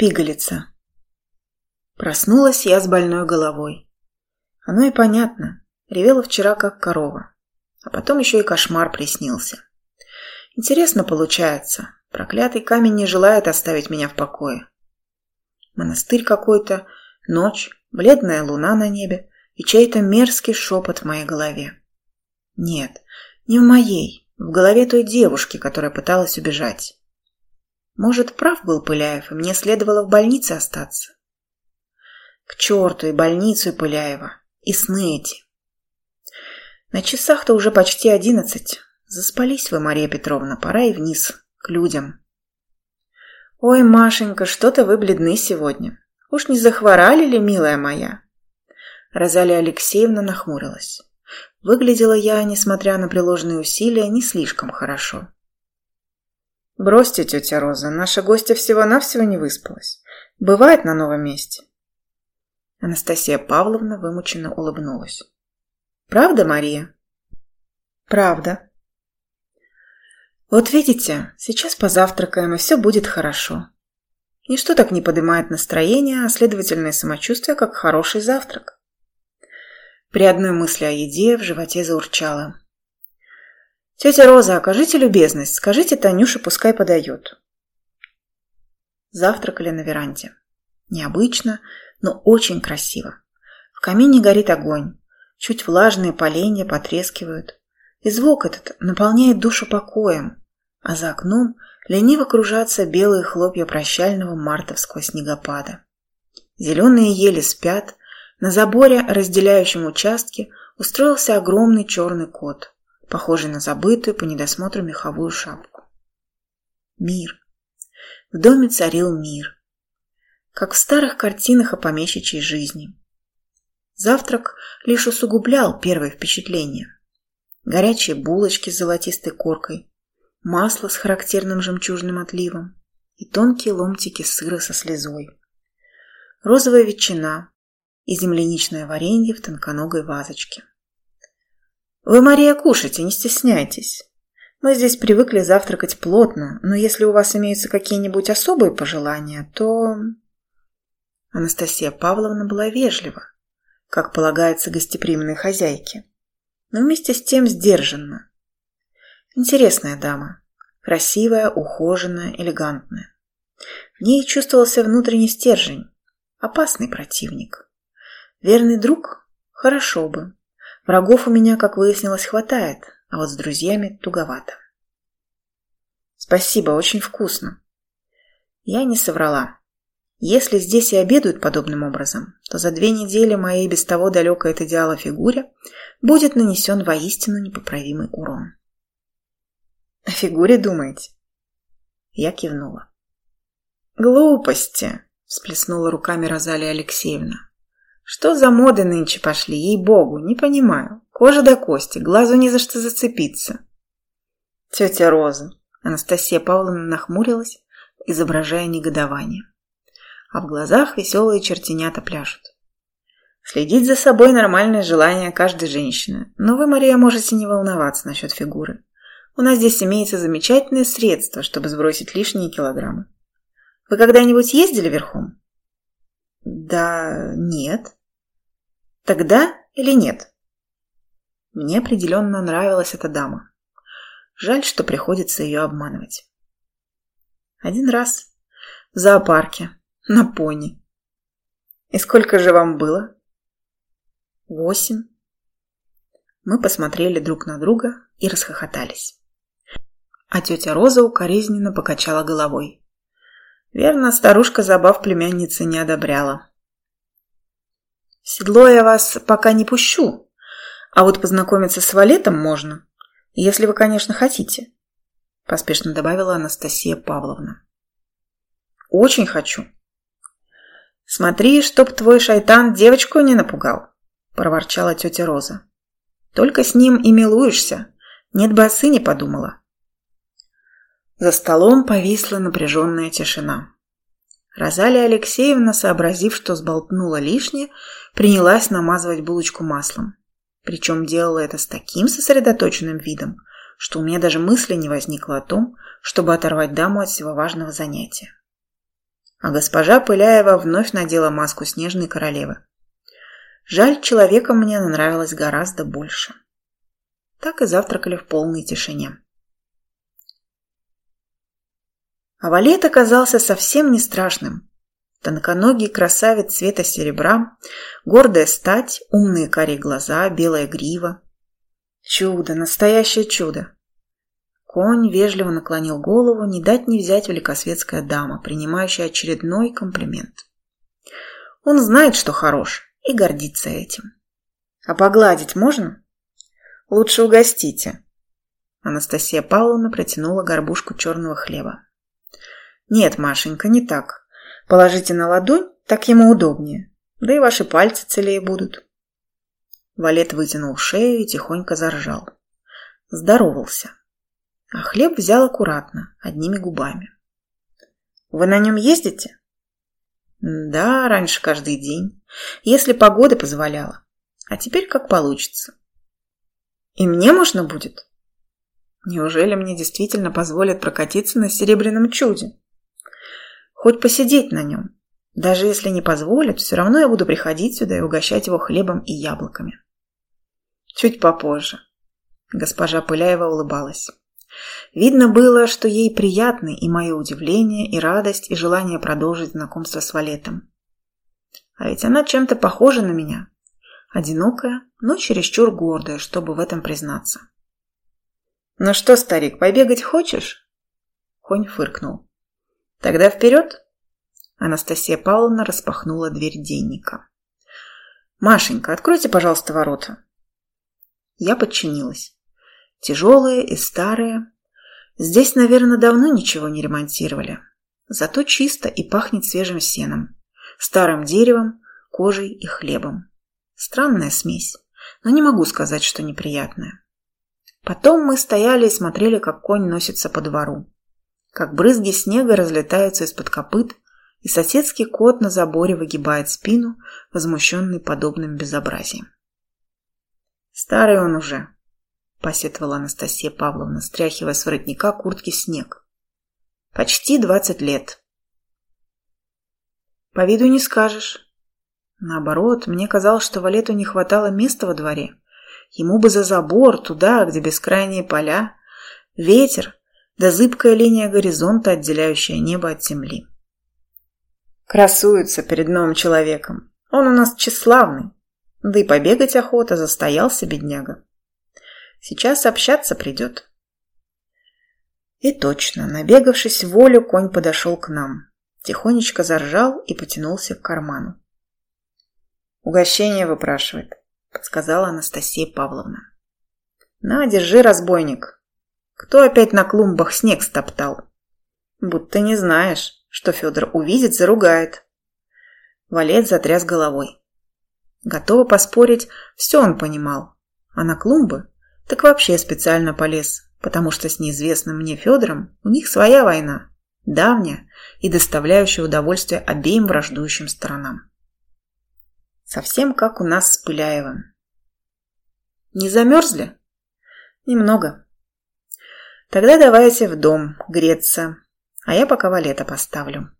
Пигалица. Проснулась я с больной головой. Оно и понятно. Ревела вчера, как корова. А потом еще и кошмар приснился. Интересно получается. Проклятый камень не желает оставить меня в покое. Монастырь какой-то, ночь, бледная луна на небе и чей-то мерзкий шепот в моей голове. Нет, не в моей, в голове той девушки, которая пыталась убежать. Может, прав был Пыляев, и мне следовало в больнице остаться. К черту и больницу, и Пыляева, и сны эти. На часах-то уже почти одиннадцать. Заспались вы, Мария Петровна, пора и вниз, к людям. Ой, Машенька, что-то вы бледны сегодня. Уж не захворали ли, милая моя? Розалия Алексеевна нахмурилась. Выглядела я, несмотря на приложенные усилия, не слишком хорошо. «Бросьте, тетя Роза, наша гостья всего-навсего не выспалась. Бывает на новом месте». Анастасия Павловна вымученно улыбнулась. «Правда, Мария?» «Правда». «Вот видите, сейчас позавтракаем, и все будет хорошо. Ничто так не поднимает настроение, а следовательное самочувствие, как хороший завтрак». При одной мысли о еде в животе заурчало. «Тетя Роза, окажите любезность, скажите Танюше, пускай подает». Завтракали на веранде. Необычно, но очень красиво. В камине горит огонь. Чуть влажные поленья потрескивают. И звук этот наполняет душу покоем, а за окном лениво кружатся белые хлопья прощального мартовского снегопада. Зеленые ели спят, на заборе, разделяющем участки, устроился огромный черный кот похожий на забытую по недосмотру меховую шапку. Мир. В доме царил мир. Как в старых картинах о помещичьей жизни. Завтрак лишь усугублял первое впечатление. Горячие булочки с золотистой коркой, масло с характерным жемчужным отливом и тонкие ломтики сыра со слезой. Розовая ветчина и земляничное варенье в тонконогой вазочке. Вы, Мария, кушайте, не стесняйтесь. Мы здесь привыкли завтракать плотно, но если у вас имеются какие-нибудь особые пожелания, то... Анастасия Павловна была вежлива, как полагается гостеприимной хозяйке, но вместе с тем сдержанна. Интересная дама, красивая, ухоженная, элегантная. В ней чувствовался внутренний стержень, опасный противник. Верный друг? Хорошо бы. Врагов у меня, как выяснилось, хватает, а вот с друзьями туговато. Спасибо, очень вкусно. Я не соврала. Если здесь и обедают подобным образом, то за две недели моей без того далекой от идеала фигуре будет нанесен воистину непоправимый урон. О фигуре думаете? Я кивнула. Глупости, всплеснула руками Розалия Алексеевна. Что за моды нынче пошли, ей-богу, не понимаю. Кожа до кости, глазу не за что зацепиться. Тетя Роза. Анастасия Павловна нахмурилась, изображая негодование. А в глазах веселые чертенята пляшут. Следить за собой нормальное желание каждой женщины. Но вы, Мария, можете не волноваться насчет фигуры. У нас здесь имеется замечательное средство, чтобы сбросить лишние килограммы. Вы когда-нибудь ездили верхом? Да нет. Тогда или нет? Мне определенно нравилась эта дама. Жаль, что приходится ее обманывать. Один раз. В зоопарке. На пони. И сколько же вам было? Восемь. Мы посмотрели друг на друга и расхохотались. А тетя Роза укоризненно покачала головой. Верно, старушка забав племянницы не одобряла седло я вас пока не пущу, а вот познакомиться с валетом можно, если вы, конечно, хотите», – поспешно добавила Анастасия Павловна. «Очень хочу». «Смотри, чтоб твой шайтан девочку не напугал», – проворчала тетя Роза. «Только с ним и милуешься. Нет бы о сыне подумала». За столом повисла напряженная тишина. Розалия Алексеевна, сообразив, что сболтнула лишнее, принялась намазывать булочку маслом. Причем делала это с таким сосредоточенным видом, что у меня даже мысли не возникло о том, чтобы оторвать даму от всего важного занятия. а госпожа Пыляева вновь надела маску снежной королевы. Жаль, человеком мне нравилось гораздо больше. Так и завтракали в полной тишине. А валет оказался совсем не страшным. Тонконогий красавец цвета серебра, гордая стать, умные карие глаза, белая грива. Чудо, настоящее чудо. Конь вежливо наклонил голову, не дать не взять великосветская дама, принимающая очередной комплимент. Он знает, что хорош, и гордится этим. А погладить можно? Лучше угостите. Анастасия Павловна протянула горбушку черного хлеба. Нет, Машенька, не так. Положите на ладонь, так ему удобнее. Да и ваши пальцы целее будут. Валет вытянул шею и тихонько заржал. Здоровался а хлеб взял аккуратно, одними губами. «Вы на нем ездите?» «Да, раньше каждый день, если погода позволяла. А теперь как получится». «И мне можно будет?» «Неужели мне действительно позволят прокатиться на серебряном чуде?» «Хоть посидеть на нем. Даже если не позволят, все равно я буду приходить сюда и угощать его хлебом и яблоками». «Чуть попозже». Госпожа Пыляева улыбалась. Видно было, что ей приятны и мое удивление, и радость, и желание продолжить знакомство с Валетом. А ведь она чем-то похожа на меня. Одинокая, но чересчур гордая, чтобы в этом признаться. «Ну что, старик, побегать хочешь?» Конь фыркнул. «Тогда вперед!» Анастасия Павловна распахнула дверь денника. «Машенька, откройте, пожалуйста, ворота». Я подчинилась. Тяжелые и старые. Здесь, наверное, давно ничего не ремонтировали. Зато чисто и пахнет свежим сеном, старым деревом, кожей и хлебом. Странная смесь, но не могу сказать, что неприятная. Потом мы стояли и смотрели, как конь носится по двору. Как брызги снега разлетаются из-под копыт, и соседский кот на заборе выгибает спину, возмущенный подобным безобразием. Старый он уже, – посетовала Анастасия Павловна, стряхивая с воротника куртки снег. «Почти двадцать лет». «По виду не скажешь». Наоборот, мне казалось, что Валету не хватало места во дворе. Ему бы за забор, туда, где бескрайние поля, ветер, да зыбкая линия горизонта, отделяющая небо от земли. Красуется перед новым человеком. Он у нас тщеславный. Да и побегать охота, застоялся бедняга. Сейчас общаться придет. И точно, набегавшись волю, конь подошел к нам. Тихонечко заржал и потянулся к карману. «Угощение выпрашивает», — подсказала Анастасия Павловна. «На, держи, разбойник. Кто опять на клумбах снег стоптал? Будто не знаешь, что Федор увидит, заругает». Валет затряс головой. Готова поспорить, все он понимал, а на клумбы так вообще специально полез, потому что с неизвестным мне Федором у них своя война, давняя и доставляющая удовольствие обеим враждующим сторонам. Совсем как у нас с Пыляевым. Не замерзли? Немного. Тогда давайте в дом греться, а я пока валета поставлю.